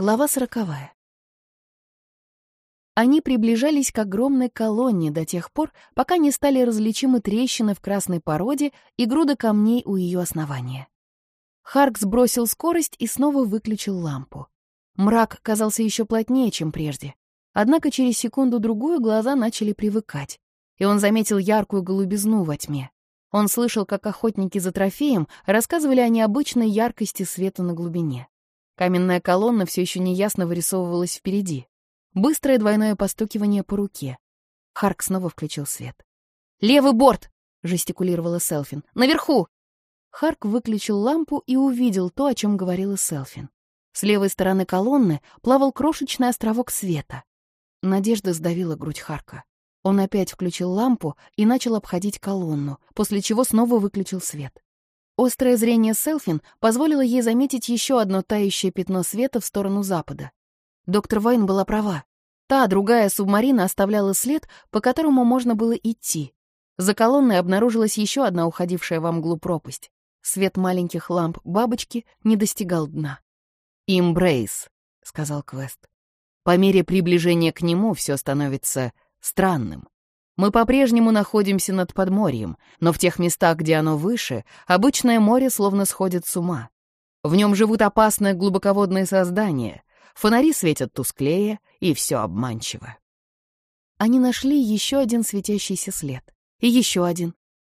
Глава сороковая. Они приближались к огромной колонне до тех пор, пока не стали различимы трещины в красной породе и груда камней у ее основания. Харк сбросил скорость и снова выключил лампу. Мрак казался еще плотнее, чем прежде. Однако через секунду-другую глаза начали привыкать, и он заметил яркую голубизну во тьме. Он слышал, как охотники за трофеем рассказывали о необычной яркости света на глубине. Каменная колонна все еще неясно вырисовывалась впереди. Быстрое двойное постукивание по руке. Харк снова включил свет. «Левый борт!» — жестикулировала Селфин. «Наверху!» Харк выключил лампу и увидел то, о чем говорила Селфин. С левой стороны колонны плавал крошечный островок света. Надежда сдавила грудь Харка. Он опять включил лампу и начал обходить колонну, после чего снова выключил свет. Острое зрение Селфин позволило ей заметить еще одно тающее пятно света в сторону запада. Доктор Вайн была права. Та, другая субмарина оставляла след, по которому можно было идти. За колонной обнаружилась еще одна уходившая во мглу пропасть. Свет маленьких ламп бабочки не достигал дна. «Имбрейс», — сказал Квест. «По мере приближения к нему все становится странным. Мы по-прежнему находимся над подморьем, но в тех местах, где оно выше, обычное море словно сходит с ума. В нем живут опасные глубоководные создания. Фонари светят тусклее, и все обманчиво. Они нашли еще один светящийся след. И еще один.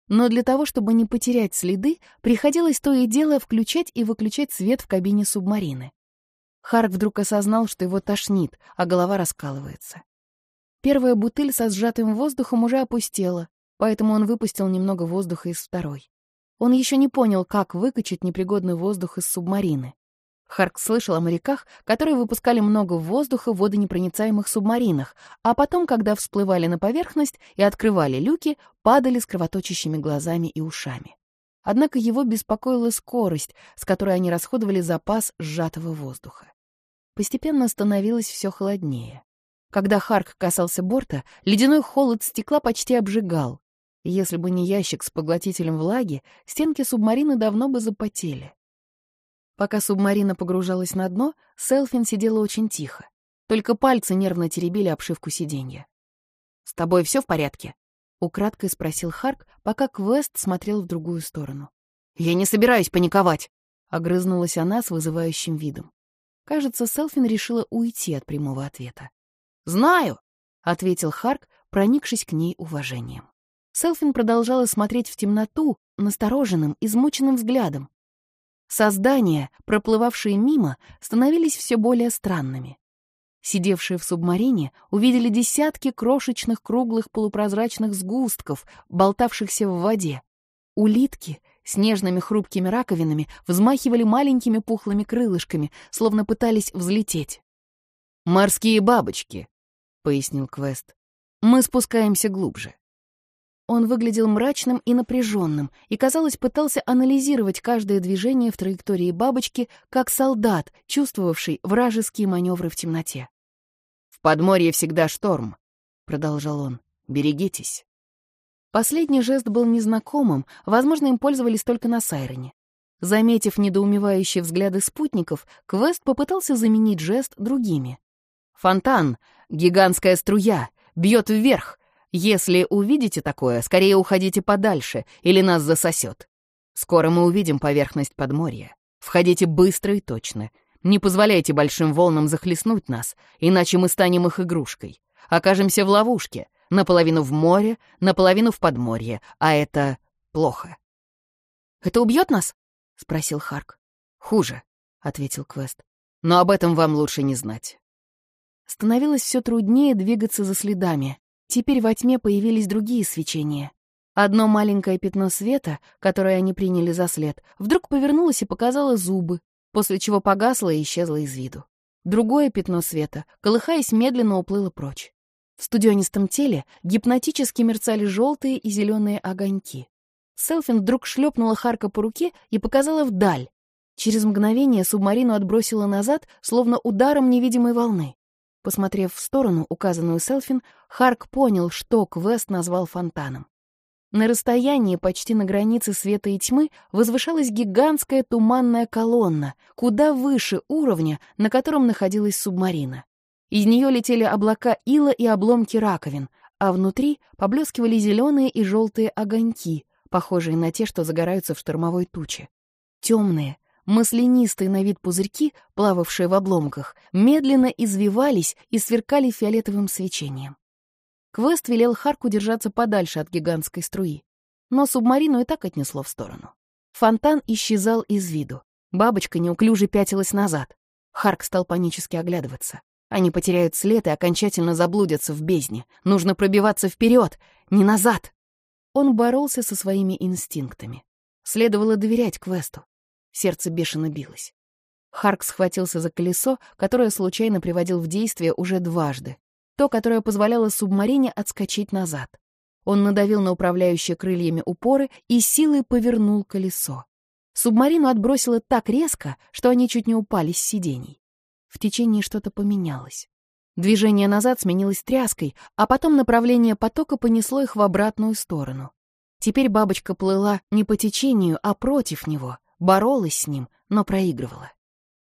Но для того, чтобы не потерять следы, приходилось то и дело включать и выключать свет в кабине субмарины. Харк вдруг осознал, что его тошнит, а голова раскалывается. Первая бутыль со сжатым воздухом уже опустела, поэтому он выпустил немного воздуха из второй. Он еще не понял, как выкачать непригодный воздух из субмарины. Харк слышал о моряках, которые выпускали много воздуха в водонепроницаемых субмаринах, а потом, когда всплывали на поверхность и открывали люки, падали с кровоточащими глазами и ушами. Однако его беспокоила скорость, с которой они расходовали запас сжатого воздуха. Постепенно становилось все холоднее. Когда Харк касался борта, ледяной холод стекла почти обжигал. если бы не ящик с поглотителем влаги, стенки субмарины давно бы запотели. Пока субмарина погружалась на дно, Селфин сидела очень тихо. Только пальцы нервно теребили обшивку сиденья. «С тобой все в порядке?» — украдкой спросил Харк, пока Квест смотрел в другую сторону. «Я не собираюсь паниковать!» — огрызнулась она с вызывающим видом. Кажется, Селфин решила уйти от прямого ответа. «Знаю», — ответил Харк, проникшись к ней уважением. Селфин продолжала смотреть в темноту настороженным, измученным взглядом. Создания, проплывавшие мимо, становились все более странными. Сидевшие в субмарине увидели десятки крошечных круглых полупрозрачных сгустков, болтавшихся в воде. Улитки с нежными хрупкими раковинами взмахивали маленькими пухлыми крылышками, словно пытались взлететь. «Морские бабочки», — пояснил Квест. «Мы спускаемся глубже». Он выглядел мрачным и напряженным, и, казалось, пытался анализировать каждое движение в траектории бабочки, как солдат, чувствовавший вражеские маневры в темноте. «В подморье всегда шторм», — продолжал он. «Берегитесь». Последний жест был незнакомым, возможно, им пользовались только на Сайроне. Заметив недоумевающие взгляды спутников, Квест попытался заменить жест другими. «Фонтан! Гигантская струя! Бьет вверх! Если увидите такое, скорее уходите подальше, или нас засосет. Скоро мы увидим поверхность подморья. Входите быстро и точно. Не позволяйте большим волнам захлестнуть нас, иначе мы станем их игрушкой. Окажемся в ловушке, наполовину в море, наполовину в подморье, а это плохо. «Это убьет нас?» — спросил Харк. «Хуже», — ответил Квест. «Но об этом вам лучше не знать. Становилось все труднее двигаться за следами. Теперь во тьме появились другие свечения. Одно маленькое пятно света, которое они приняли за след, вдруг повернулось и показало зубы, после чего погасло и исчезло из виду. Другое пятно света, колыхаясь, медленно уплыло прочь. В студенистом теле гипнотически мерцали желтые и зеленые огоньки. Селфин вдруг шлепнула Харка по руке и показала вдаль. Через мгновение субмарину отбросила назад, словно ударом невидимой волны. Посмотрев в сторону, указанную Селфин, Харк понял, что Квест назвал фонтаном. На расстоянии, почти на границе света и тьмы, возвышалась гигантская туманная колонна, куда выше уровня, на котором находилась субмарина. Из нее летели облака ила и обломки раковин, а внутри поблескивали зеленые и желтые огоньки, похожие на те, что загораются в штормовой туче. Темные, маслянистые на вид пузырьки, плававшие в обломках, медленно извивались и сверкали фиолетовым свечением. Квест велел Харку держаться подальше от гигантской струи. Но субмарину и так отнесло в сторону. Фонтан исчезал из виду. Бабочка неуклюже пятилась назад. Харк стал панически оглядываться. Они потеряют след и окончательно заблудятся в бездне. Нужно пробиваться вперед, не назад. Он боролся со своими инстинктами. Следовало доверять Квесту. Сердце бешено билось. Харк схватился за колесо, которое случайно приводил в действие уже дважды то, которое позволяло субмарине отскочить назад. Он надавил на управляющие крыльями упоры и силой повернул колесо. Субмарину отбросило так резко, что они чуть не упали с сидений. В течение что-то поменялось. Движение назад сменилось тряской, а потом направление потока понесло их в обратную сторону. Теперь бабочка плыла не по течению, а против него, боролась с ним, но проигрывала.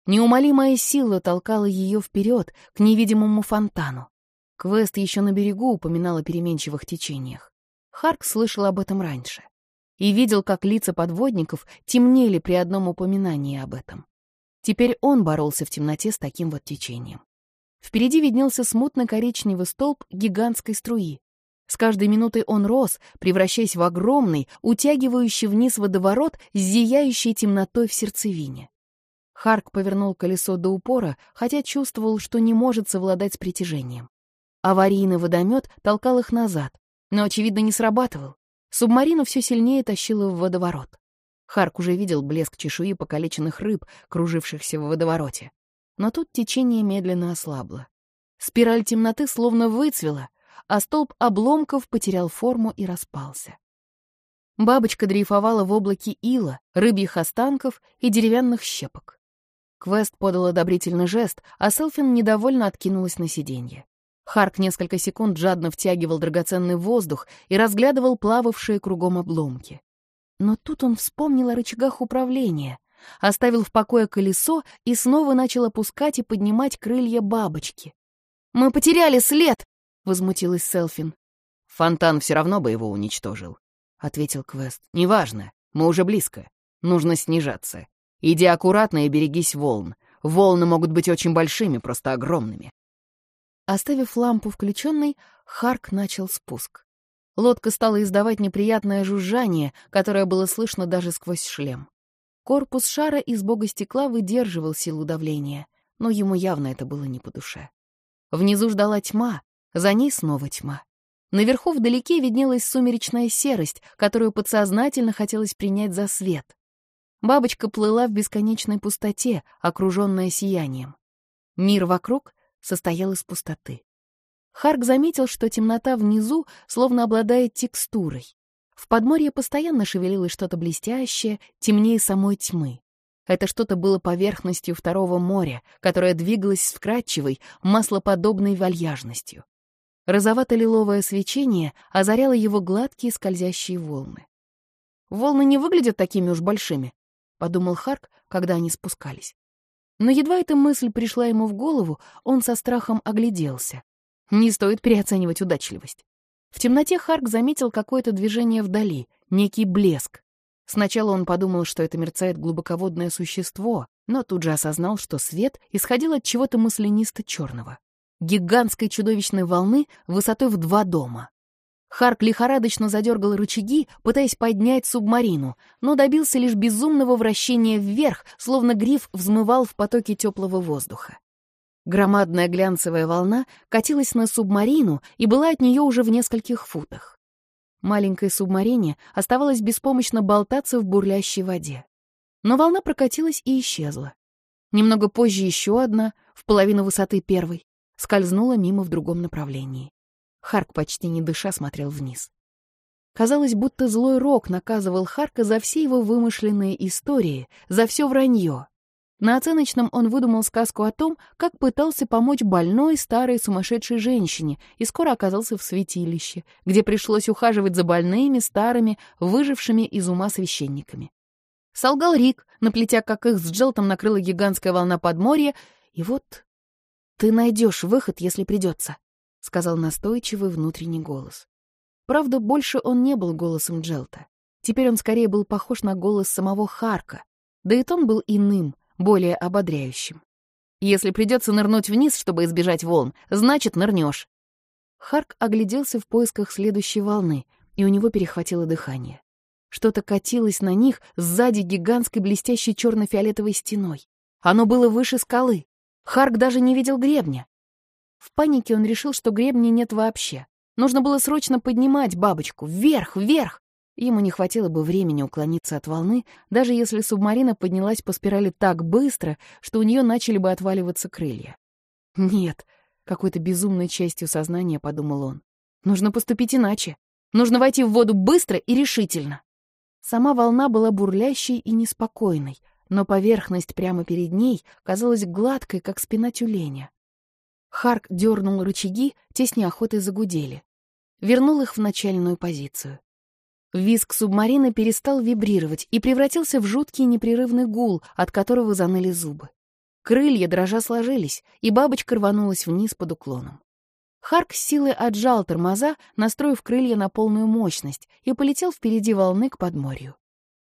Неумолимая сила толкала ее вперед к невидимому фонтану. Квест еще на берегу упоминал о переменчивых течениях. Харк слышал об этом раньше и видел, как лица подводников темнели при одном упоминании об этом. Теперь он боролся в темноте с таким вот течением. Впереди виднелся смутно-коричневый столб гигантской струи. С каждой минутой он рос, превращаясь в огромный, утягивающий вниз водоворот с зияющей темнотой в сердцевине. Харк повернул колесо до упора, хотя чувствовал, что не может совладать с притяжением. Аварийный водомет толкал их назад, но, очевидно, не срабатывал. Субмарину все сильнее тащило в водоворот. Харк уже видел блеск чешуи покалеченных рыб, кружившихся в водовороте. Но тут течение медленно ослабло. Спираль темноты словно выцвела, а столб обломков потерял форму и распался. Бабочка дрейфовала в облаке ила, рыбьих останков и деревянных щепок. Квест подал одобрительный жест, а Селфин недовольно откинулась на сиденье. Харк несколько секунд жадно втягивал драгоценный воздух и разглядывал плававшие кругом обломки. Но тут он вспомнил о рычагах управления, оставил в покое колесо и снова начал опускать и поднимать крылья бабочки. «Мы потеряли след!» — возмутилась Селфин. «Фонтан все равно бы его уничтожил», — ответил Квест. «Неважно, мы уже близко. Нужно снижаться. Иди аккуратно и берегись волн. Волны могут быть очень большими, просто огромными. Оставив лампу включенной, Харк начал спуск. Лодка стала издавать неприятное жужжание, которое было слышно даже сквозь шлем. Корпус шара из бога стекла выдерживал силу давления, но ему явно это было не по душе. Внизу ждала тьма, за ней снова тьма. Наверху вдалеке виднелась сумеречная серость, которую подсознательно хотелось принять за свет. Бабочка плыла в бесконечной пустоте, окруженная сиянием. Мир вокруг состоял из пустоты. Харк заметил, что темнота внизу словно обладает текстурой. В подморье постоянно шевелилось что-то блестящее, темнее самой тьмы. Это что-то было поверхностью второго моря, которое двигалось с вкрадчивой, маслоподобной вальяжностью. Розовато-лиловое свечение озаряло его гладкие скользящие волны. «Волны не выглядят такими уж большими», — подумал Харк, когда они спускались. Но едва эта мысль пришла ему в голову, он со страхом огляделся. Не стоит переоценивать удачливость. В темноте Харк заметил какое-то движение вдали, некий блеск. Сначала он подумал, что это мерцает глубоководное существо, но тут же осознал, что свет исходил от чего-то маслянисто-черного. Гигантской чудовищной волны высотой в два дома. Харк лихорадочно задергал рычаги, пытаясь поднять субмарину, но добился лишь безумного вращения вверх, словно гриф взмывал в потоке теплого воздуха. Громадная глянцевая волна катилась на субмарину и была от нее уже в нескольких футах. Маленькой субмарине оставалось беспомощно болтаться в бурлящей воде. Но волна прокатилась и исчезла. Немного позже еще одна, в половину высоты первой, скользнула мимо в другом направлении. Харк почти не дыша смотрел вниз. Казалось, будто злой рок наказывал Харка за все его вымышленные истории, за все вранье. На оценочном он выдумал сказку о том, как пытался помочь больной старой сумасшедшей женщине и скоро оказался в святилище, где пришлось ухаживать за больными, старыми, выжившими из ума священниками. Солгал Рик, наплетя, как их с Джелтом накрыла гигантская волна подморья, и вот «Ты найдешь выход, если придется», — сказал настойчивый внутренний голос. Правда, больше он не был голосом Джелта. Теперь он скорее был похож на голос самого Харка, да и тон был иным, более ободряющим. Если придется нырнуть вниз, чтобы избежать волн, значит, нырнешь. Харк огляделся в поисках следующей волны, и у него перехватило дыхание. Что-то катилось на них сзади гигантской блестящей черно-фиолетовой стеной. Оно было выше скалы. Харк даже не видел гребня. В панике он решил, что гребня нет вообще. Нужно было срочно поднимать бабочку. Вверх, вверх! Ему не хватило бы времени уклониться от волны, даже если субмарина поднялась по спирали так быстро, что у нее начали бы отваливаться крылья. «Нет», — какой-то безумной частью сознания подумал он. «Нужно поступить иначе. Нужно войти в воду быстро и решительно». Сама волна была бурлящей и неспокойной, но поверхность прямо перед ней казалась гладкой, как спина тюленя. Харк дернул рычаги, те с неохотой загудели. Вернул их в начальную позицию. Виск субмарины перестал вибрировать и превратился в жуткий непрерывный гул, от которого заныли зубы. Крылья дрожа сложились, и бабочка рванулась вниз под уклоном. Харк с силой отжал тормоза, настроив крылья на полную мощность, и полетел впереди волны к подморью.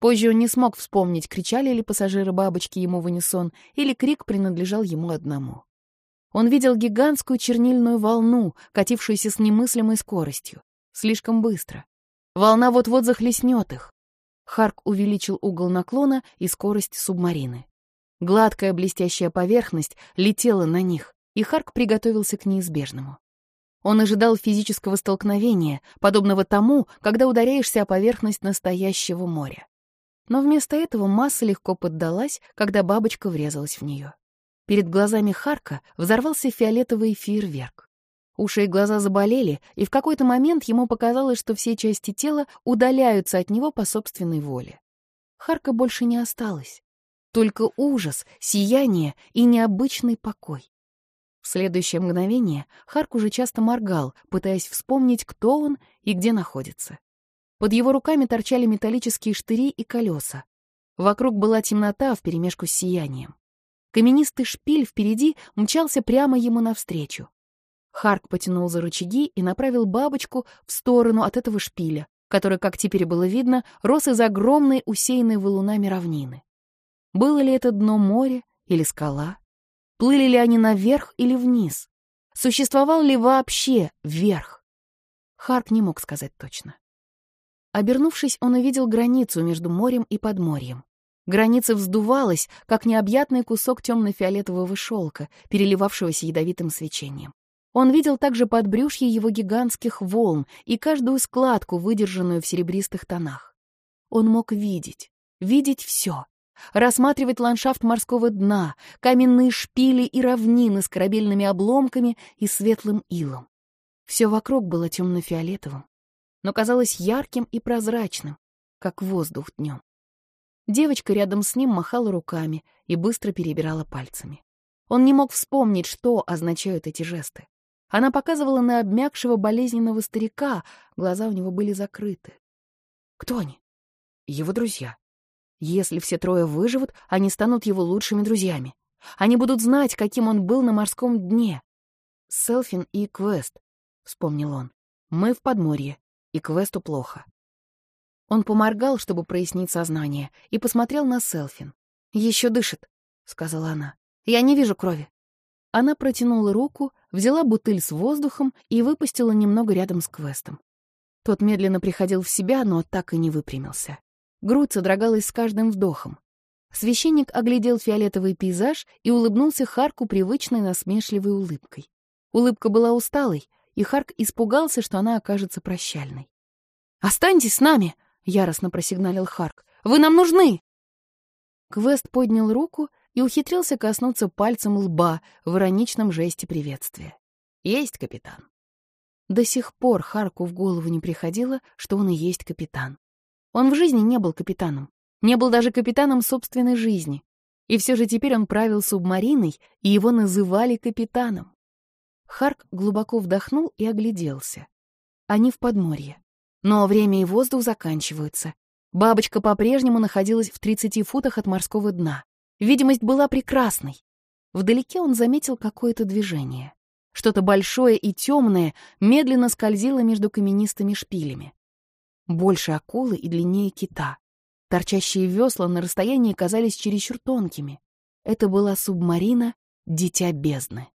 Позже он не смог вспомнить, кричали ли пассажиры бабочки ему в унисон, или крик принадлежал ему одному. Он видел гигантскую чернильную волну, катившуюся с немыслимой скоростью. Слишком быстро. Волна вот-вот захлестнет их. Харк увеличил угол наклона и скорость субмарины. Гладкая блестящая поверхность летела на них, и Харк приготовился к неизбежному. Он ожидал физического столкновения, подобного тому, когда ударяешься о поверхность настоящего моря. Но вместо этого масса легко поддалась, когда бабочка врезалась в нее. Перед глазами Харка взорвался фиолетовый фейерверк. Уши и глаза заболели, и в какой-то момент ему показалось, что все части тела удаляются от него по собственной воле. Харка больше не осталось. Только ужас, сияние и необычный покой. В следующее мгновение Харк уже часто моргал, пытаясь вспомнить, кто он и где находится. Под его руками торчали металлические штыри и колеса. Вокруг была темнота вперемешку с сиянием. Каменистый шпиль впереди мчался прямо ему навстречу. Харк потянул за рычаги и направил бабочку в сторону от этого шпиля, который, как теперь было видно, рос из огромной, усеянной валунами равнины. Было ли это дно моря или скала? Плыли ли они наверх или вниз? Существовал ли вообще вверх? Харк не мог сказать точно. Обернувшись, он увидел границу между морем и подморьем. Граница вздувалась, как необъятный кусок темно-фиолетового шелка, переливавшегося ядовитым свечением. Он видел также подбрюшье его гигантских волн и каждую складку, выдержанную в серебристых тонах. Он мог видеть, видеть все, рассматривать ландшафт морского дна, каменные шпили и равнины с корабельными обломками и светлым илом. Все вокруг было темно-фиолетовым, но казалось ярким и прозрачным, как воздух днем. Девочка рядом с ним махала руками и быстро перебирала пальцами. Он не мог вспомнить, что означают эти жесты. Она показывала на обмякшего болезненного старика, глаза у него были закрыты. Кто они? Его друзья. Если все трое выживут, они станут его лучшими друзьями. Они будут знать, каким он был на морском дне. Селфин и Квест, — вспомнил он. Мы в подморье, и Квесту плохо. Он поморгал, чтобы прояснить сознание, и посмотрел на Селфин. «Еще дышит», — сказала она. «Я не вижу крови». Она протянула руку, взяла бутыль с воздухом и выпустила немного рядом с Квестом. Тот медленно приходил в себя, но так и не выпрямился. Грудь содрогалась с каждым вдохом. Священник оглядел фиолетовый пейзаж и улыбнулся Харку привычной насмешливой улыбкой. Улыбка была усталой, и Харк испугался, что она окажется прощальной. «Останьтесь с нами!» — яростно просигналил Харк. «Вы нам нужны!» Квест поднял руку и ухитрился коснуться пальцем лба в ироничном жесте приветствия. «Есть капитан». До сих пор Харку в голову не приходило, что он и есть капитан. Он в жизни не был капитаном, не был даже капитаном собственной жизни. И все же теперь он правил субмариной, и его называли капитаном. Харк глубоко вдохнул и огляделся. Они в подморье. Но время и воздух заканчиваются. Бабочка по-прежнему находилась в 30 футах от морского дна. Видимость была прекрасной. Вдалеке он заметил какое-то движение. Что-то большое и темное медленно скользило между каменистыми шпилями. Больше акулы и длиннее кита. Торчащие весла на расстоянии казались чересчур тонкими. Это была субмарина «Дитя бездны».